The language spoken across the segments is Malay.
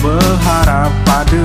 berharap pada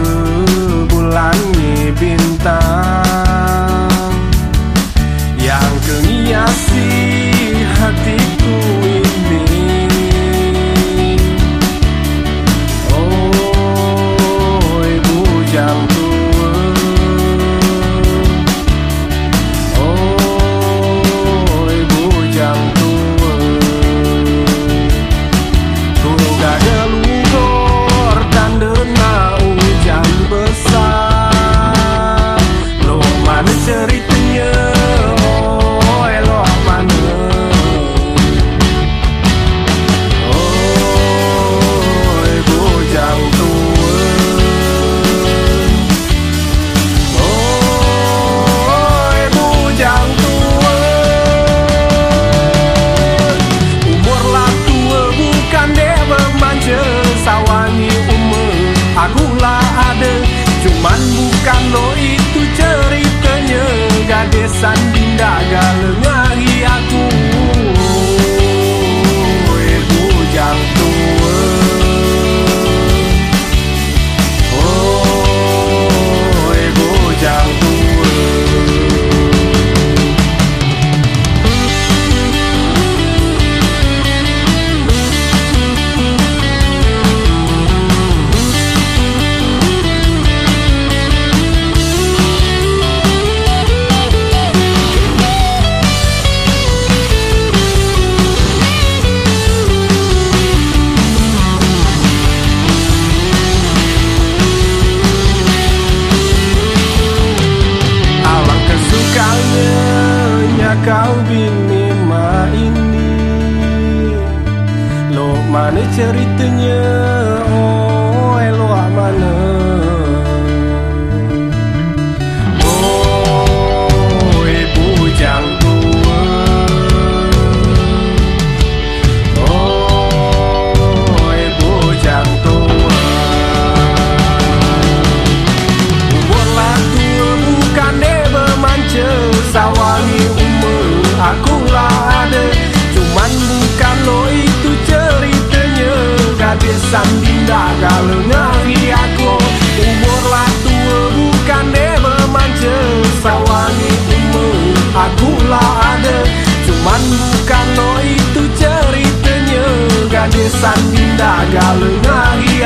Gadesan dinda kau bini ma ini Lo mana ceritanya? Oh elo mana dinda galengari aku. Umurlah tua bukan dia bermanca Sawangi umur akulah ada. Cuman bukan lo itu ceritanya. Gadisan dinda galengari